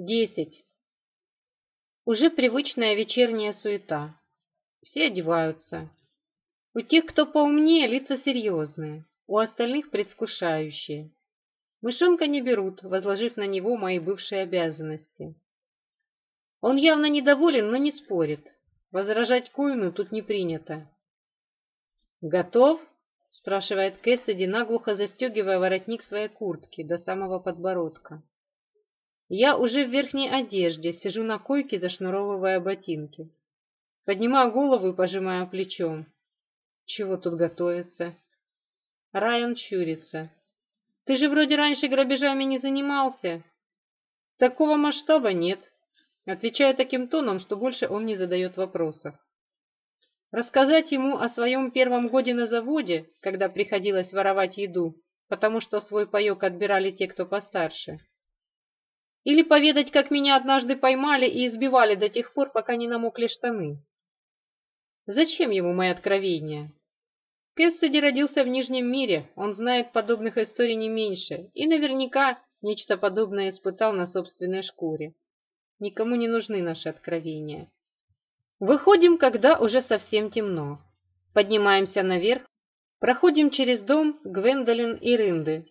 Десять. Уже привычная вечерняя суета. Все одеваются. У тех, кто поумнее, лица серьезные, у остальных предвкушающие. Мышонка не берут, возложив на него мои бывшие обязанности. Он явно недоволен, но не спорит. Возражать Коину тут не принято. «Готов?» – спрашивает Кэссиди, наглухо застегивая воротник своей куртки до самого подбородка. Я уже в верхней одежде, сижу на койке, зашнуровывая ботинки. Поднимаю голову и пожимаю плечом. Чего тут готовится? Райан чурится. Ты же вроде раньше грабежами не занимался. Такого масштаба нет. Отвечаю таким тоном, что больше он не задает вопросов. Рассказать ему о своем первом годе на заводе, когда приходилось воровать еду, потому что свой паек отбирали те, кто постарше. Или поведать, как меня однажды поймали и избивали до тех пор, пока не намокли штаны? Зачем ему мои откровения? Кэссиди родился в Нижнем мире, он знает подобных историй не меньше, и наверняка нечто подобное испытал на собственной шкуре. Никому не нужны наши откровения. Выходим, когда уже совсем темно. Поднимаемся наверх, проходим через дом Гвендолин и Рынды,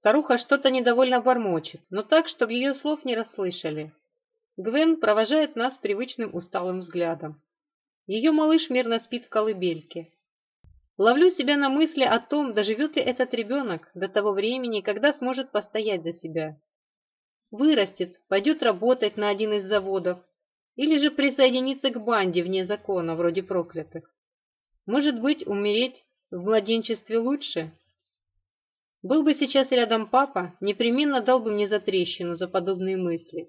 Старуха что-то недовольно бормочет, но так, чтобы ее слов не расслышали. Гвен провожает нас привычным усталым взглядом. Ее малыш мирно спит в колыбельке. Ловлю себя на мысли о том, доживет ли этот ребенок до того времени, когда сможет постоять за себя. Вырастет, пойдет работать на один из заводов, или же присоединится к банде вне закона, вроде проклятых. Может быть, умереть в младенчестве лучше? Был бы сейчас рядом папа, непременно дал бы мне за трещину за подобные мысли.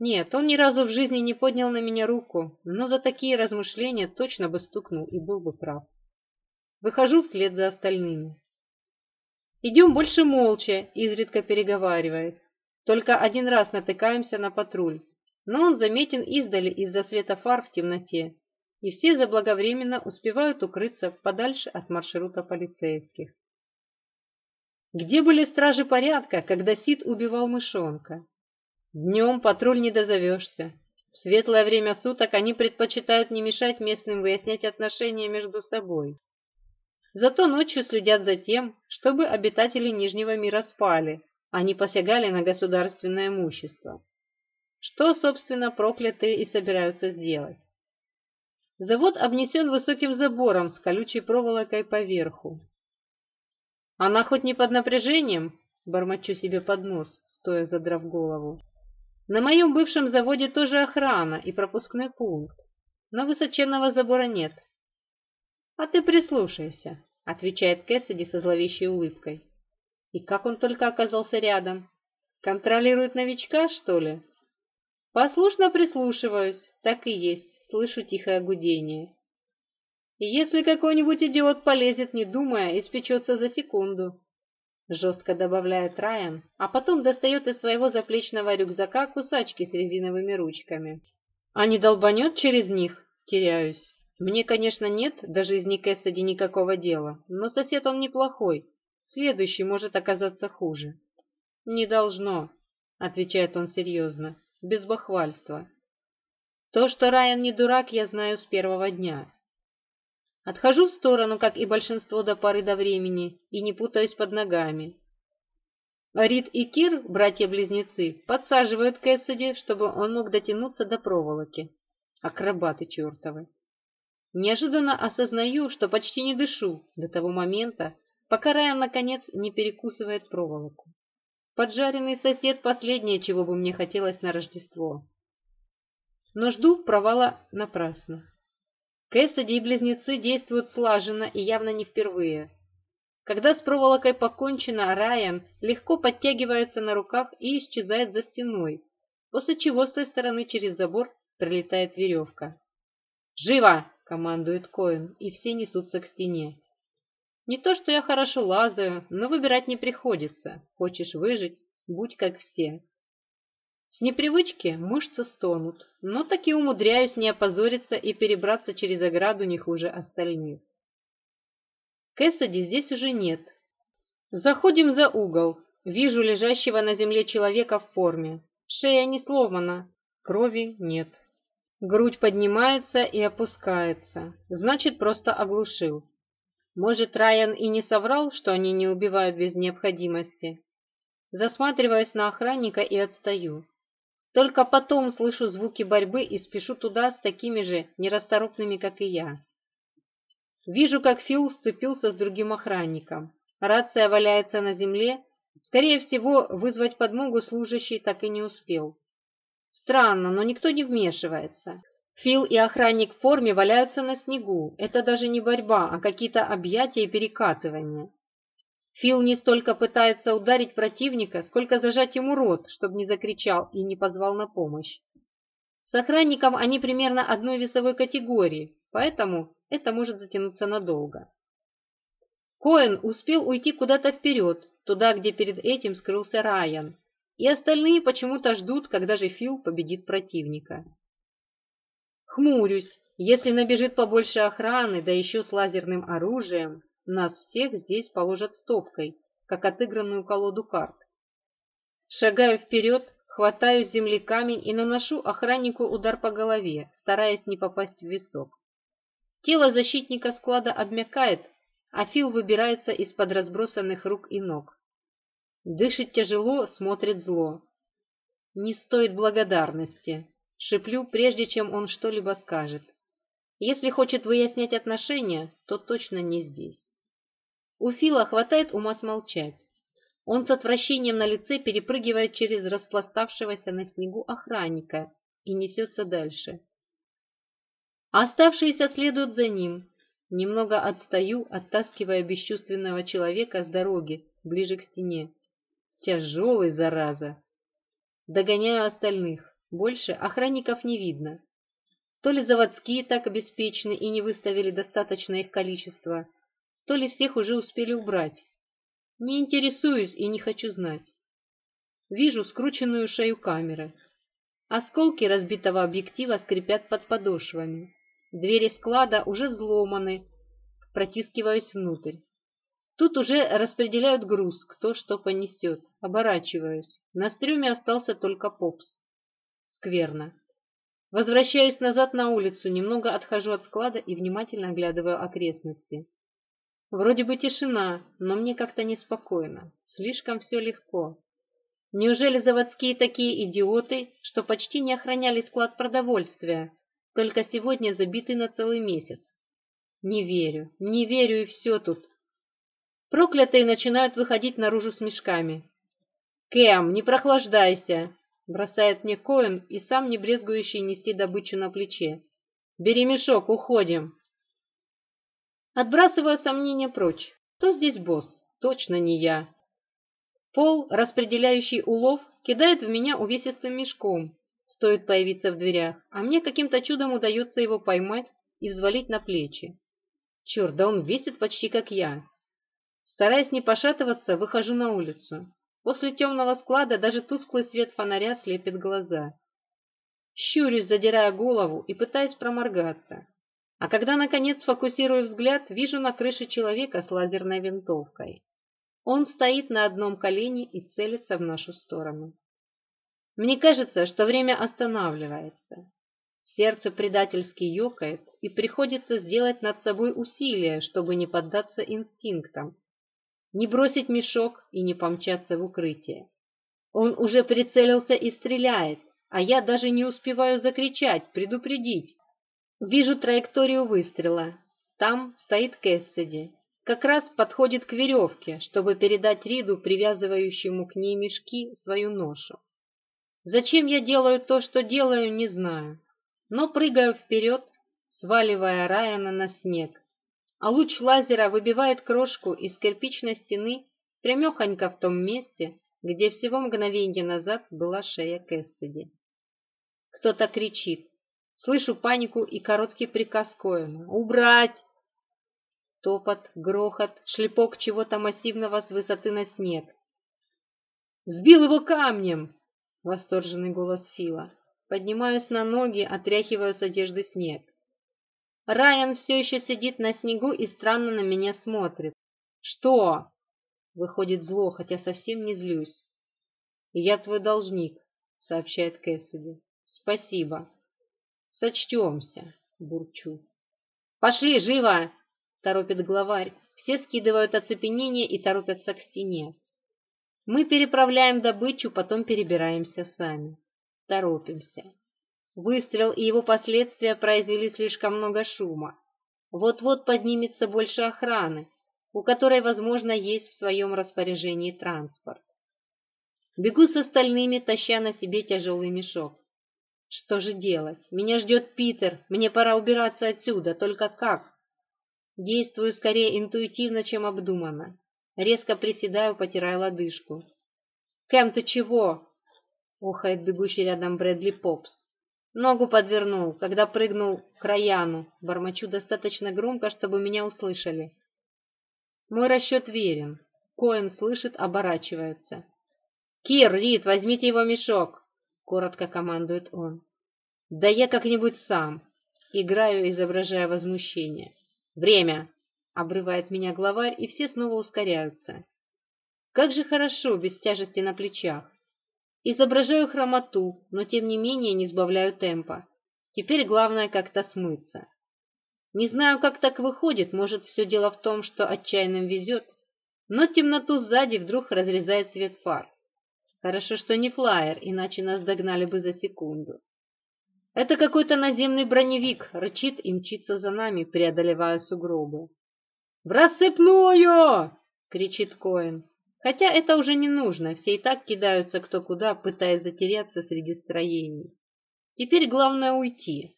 Нет, он ни разу в жизни не поднял на меня руку, но за такие размышления точно бы стукнул и был бы прав. Выхожу вслед за остальными. Идем больше молча, изредка переговариваясь. Только один раз натыкаемся на патруль, но он заметен издали из-за света фар в темноте, и все заблаговременно успевают укрыться подальше от маршрута полицейских. Где были стражи порядка, когда Сид убивал мышонка? Днем патруль не дозовешься. В светлое время суток они предпочитают не мешать местным выяснять отношения между собой. Зато ночью следят за тем, чтобы обитатели Нижнего мира спали, а не посягали на государственное имущество. Что, собственно, проклятые и собираются сделать? Завод обнесен высоким забором с колючей проволокой поверху, она хоть не под напряжением?» Бормочу себе под нос, стоя задрав голову. На моем бывшем заводе тоже охрана и пропускной пункт, но высоченного забора нет. «А ты прислушайся», — отвечает Кэссиди со зловещей улыбкой. «И как он только оказался рядом? Контролирует новичка, что ли?» «Послушно прислушиваюсь, так и есть, слышу тихое гудение. И если какой-нибудь идиот полезет, не думая, испечется за секунду. Жестко добавляет Райан, а потом достает из своего заплечного рюкзака кусачки с резиновыми ручками. А не долбанет через них? Теряюсь. Мне, конечно, нет даже из Никессади никакого дела, но сосед он неплохой. Следующий может оказаться хуже. Не должно, отвечает он серьезно, без бахвальства. То, что Райан не дурак, я знаю с первого дня. Отхожу в сторону, как и большинство до поры до времени, и не путаюсь под ногами. Рид и Кир, братья-близнецы, подсаживают Кэссиди, чтобы он мог дотянуться до проволоки. Акробаты чертовы. Неожиданно осознаю, что почти не дышу до того момента, пока Райан, наконец, не перекусывает проволоку. Поджаренный сосед – последнее, чего бы мне хотелось на Рождество. Но жду провала напрасно. Кэссиди и близнецы действуют слаженно и явно не впервые. Когда с проволокой покончено, Райан легко подтягивается на руках и исчезает за стеной, после чего с той стороны через забор прилетает веревка. «Живо!» — командует Коэн, и все несутся к стене. «Не то, что я хорошо лазаю, но выбирать не приходится. Хочешь выжить — будь как все». С непривычки мышцы стонут, но таки умудряюсь не опозориться и перебраться через ограду не хуже остальных. Кэссиди здесь уже нет. Заходим за угол. Вижу лежащего на земле человека в форме. Шея не сломана, крови нет. Грудь поднимается и опускается. Значит, просто оглушил. Может, Райан и не соврал, что они не убивают без необходимости. Засматриваюсь на охранника и отстаю. Только потом слышу звуки борьбы и спешу туда с такими же нерасторопными, как и я. Вижу, как Фил сцепился с другим охранником. Рация валяется на земле. Скорее всего, вызвать подмогу служащий так и не успел. Странно, но никто не вмешивается. Фил и охранник в форме валяются на снегу. Это даже не борьба, а какие-то объятия и перекатывания. Фил не столько пытается ударить противника, сколько зажать ему рот, чтобы не закричал и не позвал на помощь. С охранником они примерно одной весовой категории, поэтому это может затянуться надолго. Коэн успел уйти куда-то вперед, туда, где перед этим скрылся Райан, и остальные почему-то ждут, когда же Фил победит противника. Хмурюсь, если набежит побольше охраны, да еще с лазерным оружием, нас всех здесь положат стопкой, как отыгранную колоду карт. Шагаю вперед, хватаю с земли камень и наношу охраннику удар по голове, стараясь не попасть в висок. Тело защитника склада обмякает, а Фил выбирается из-под разбросанных рук и ног. Дышит тяжело, смотрит зло. Не стоит благодарности. Шиплю, прежде чем он что-либо скажет. Если хочет выяснять отношения, то точно не здесь. У Фила хватает ума смолчать. Он с отвращением на лице перепрыгивает через распластавшегося на снегу охранника и несется дальше. А оставшиеся следуют за ним. Немного отстаю, оттаскивая бесчувственного человека с дороги, ближе к стене. Тяжелый, зараза! Догоняю остальных. Больше охранников не видно. То ли заводские так обеспечены и не выставили достаточно их количество, то ли всех уже успели убрать. Не интересуюсь и не хочу знать. Вижу скрученную шею камеры. Осколки разбитого объектива скрипят под подошвами. Двери склада уже взломаны. Протискиваюсь внутрь. Тут уже распределяют груз, кто что понесет. Оборачиваюсь. На стрюме остался только попс. Скверно. Возвращаюсь назад на улицу, немного отхожу от склада и внимательно оглядываю окрестности. Вроде бы тишина, но мне как-то неспокойно. Слишком все легко. Неужели заводские такие идиоты, что почти не охраняли склад продовольствия, только сегодня забиты на целый месяц? Не верю, не верю и все тут. Проклятые начинают выходить наружу с мешками. «Кэм, не прохлаждайся!» — бросает мне Коэн и сам не брезгующий нести добычу на плече. «Бери мешок, уходим!» Отбрасываю сомнения прочь. Кто здесь босс? Точно не я. Пол, распределяющий улов, кидает в меня увесистым мешком. Стоит появиться в дверях, а мне каким-то чудом удается его поймать и взвалить на плечи. Черт, да он весит почти как я. Стараясь не пошатываться, выхожу на улицу. После темного склада даже тусклый свет фонаря слепит глаза. Щурюсь, задирая голову и пытаясь проморгаться. А когда, наконец, фокусирую взгляд, вижу на крыше человека с лазерной винтовкой. Он стоит на одном колене и целится в нашу сторону. Мне кажется, что время останавливается. Сердце предательски ёкает, и приходится сделать над собой усилие, чтобы не поддаться инстинктам, не бросить мешок и не помчаться в укрытие. Он уже прицелился и стреляет, а я даже не успеваю закричать, предупредить. Вижу траекторию выстрела. Там стоит Кэссиди. Как раз подходит к веревке, чтобы передать Риду, привязывающему к ней мешки, свою ношу. Зачем я делаю то, что делаю, не знаю. Но прыгаю вперед, сваливая Райана на снег. А луч лазера выбивает крошку из кирпичной стены прямехонько в том месте, где всего мгновенье назад была шея Кэссиди. Кто-то кричит. Слышу панику и короткий приказ Коэна. «Убрать!» Топот, грохот, шлепок чего-то массивного с высоты на снег. «Сбил его камнем!» — восторженный голос Фила. Поднимаюсь на ноги, отряхиваю с одежды снег. Райан все еще сидит на снегу и странно на меня смотрит. «Что?» — выходит зло, хотя совсем не злюсь. «Я твой должник», — сообщает Кэссиди. «Спасибо». Сочтемся, бурчу. Пошли, живо! Торопит главарь. Все скидывают оцепенение и торопятся к стене. Мы переправляем добычу, потом перебираемся сами. Торопимся. Выстрел и его последствия произвели слишком много шума. Вот-вот поднимется больше охраны, у которой, возможно, есть в своем распоряжении транспорт. Бегу с остальными, таща на себе тяжелый мешок. Что же делать? Меня ждет Питер, мне пора убираться отсюда, только как? Действую скорее интуитивно, чем обдуманно. Резко приседаю, потирая лодыжку. «Кэм, ты чего?» — охает бегущий рядом Брэдли Попс. Ногу подвернул, когда прыгнул к Раяну. Бормочу достаточно громко, чтобы меня услышали. Мой расчет верен. Коэн слышит, оборачивается. «Кир, Рид, возьмите его мешок!» коротко командует он. «Да я как-нибудь сам!» Играю, изображая возмущение. «Время!» — обрывает меня главарь, и все снова ускоряются. Как же хорошо без тяжести на плечах. Изображаю хромоту, но тем не менее не сбавляю темпа. Теперь главное как-то смыться. Не знаю, как так выходит, может, все дело в том, что отчаянным везет, но темноту сзади вдруг разрезает свет фар. Хорошо, что не флайер, иначе нас догнали бы за секунду. Это какой-то наземный броневик, рычит и мчится за нами, преодолевая сугробы. «В рассыпную!» — кричит Коэн. Хотя это уже не нужно, все и так кидаются кто куда, пытаясь затеряться среди строений. Теперь главное уйти.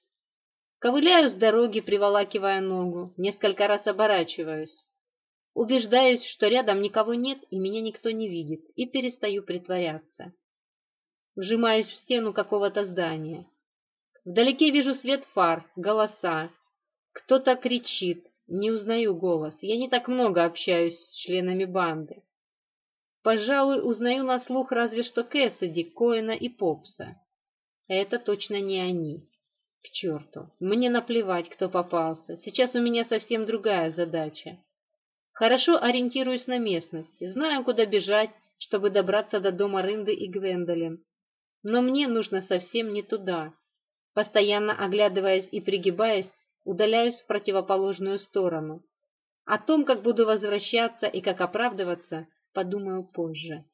Ковыляю с дороги, приволакивая ногу, несколько раз оборачиваюсь. Убеждаюсь, что рядом никого нет и меня никто не видит, и перестаю притворяться. Вжимаюсь в стену какого-то здания. Вдалеке вижу свет фар, голоса. Кто-то кричит, не узнаю голос. Я не так много общаюсь с членами банды. Пожалуй, узнаю на слух разве что Кэссиди, Коэна и Попса. Это точно не они. К черту, мне наплевать, кто попался. Сейчас у меня совсем другая задача. Хорошо ориентируюсь на местности, знаю, куда бежать, чтобы добраться до дома Рынды и Гвендолин. Но мне нужно совсем не туда. Постоянно оглядываясь и пригибаясь, удаляюсь в противоположную сторону. О том, как буду возвращаться и как оправдываться, подумаю позже.